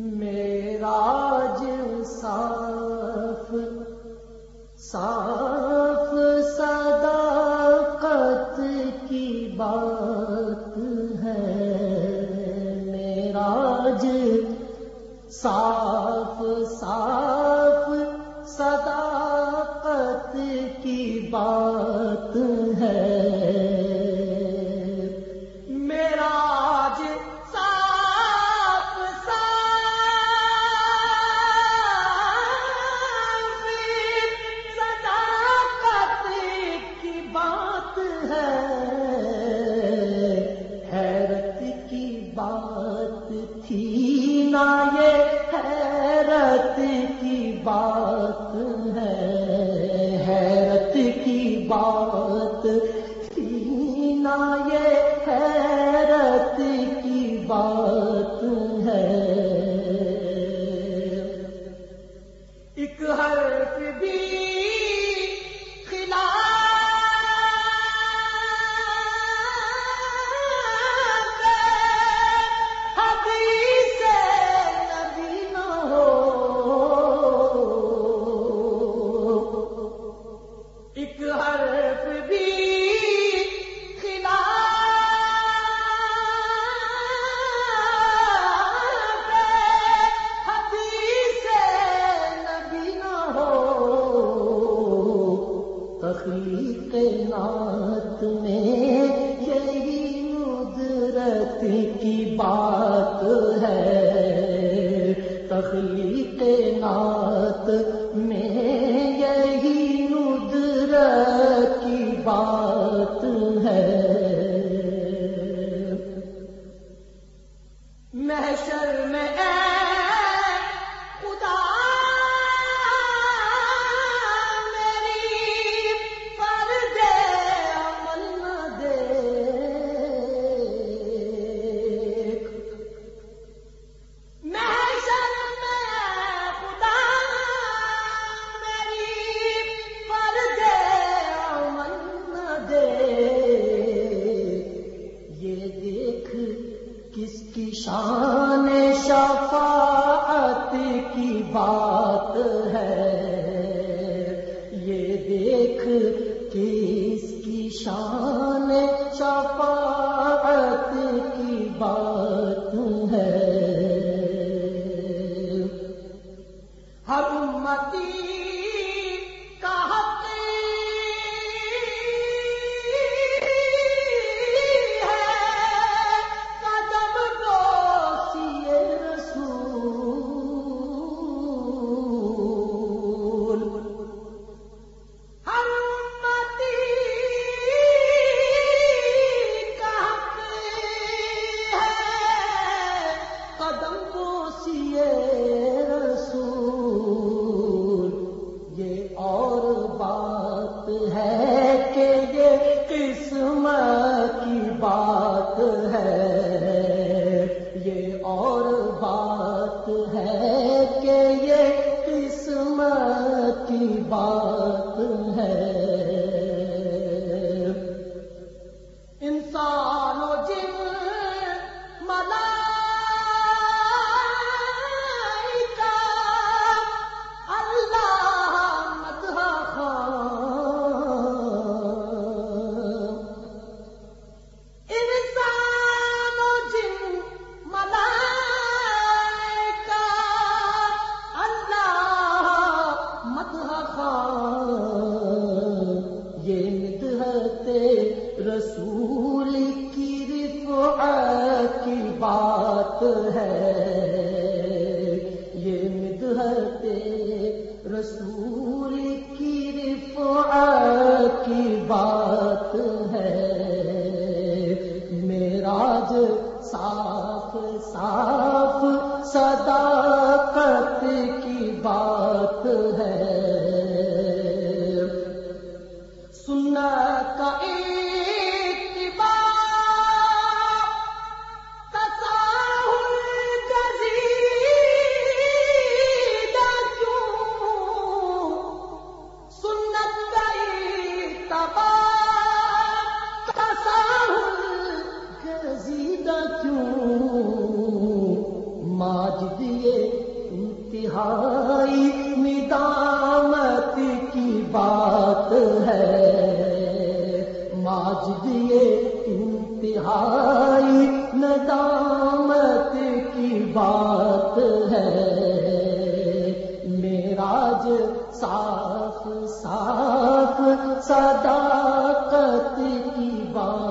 میراج صاف صاف صداقت کی بات ہے۔ میراج صاف صاف صداقت کی بات کی بات سینا یہ حیرت کی بات ہے۔ ایک حرف بھی نات میں یہی مدرت کی بات ہے۔ تخلیق نات میں یہی مدرت کی بات شان شفاعت کی بات ہے۔ یہ دیکھ کس کی شان بات ہے۔ رسول کی رفعت کی بات ہے۔ یہ مدحت رسول کی رفعت کی بات ہے۔ میراج صاف صاف صداقت کی بات کا آج دیے انتہائی ندامت کی بات ہے۔ میراج صاف صاف صداقت کی بات